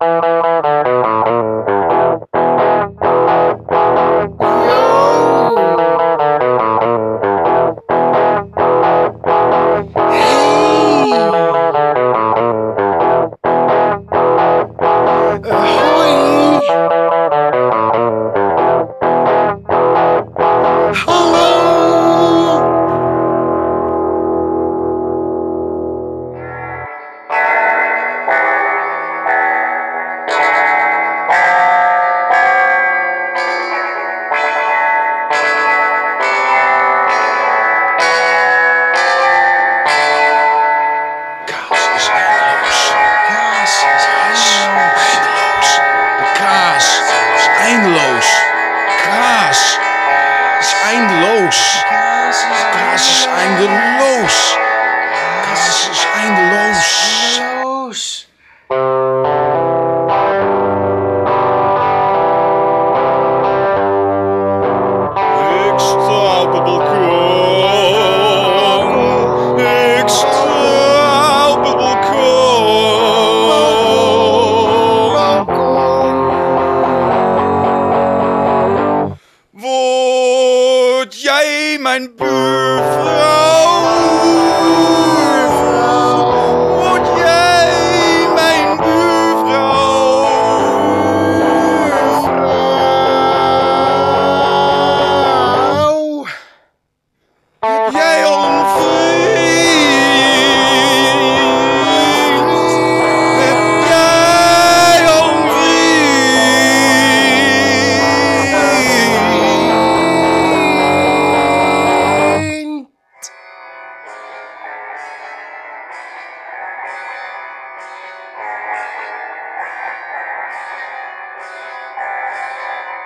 Uh... jij mijn buurvrouw? buurvrouw. Word jij mijn buurvrouw? buurvrouw. Jij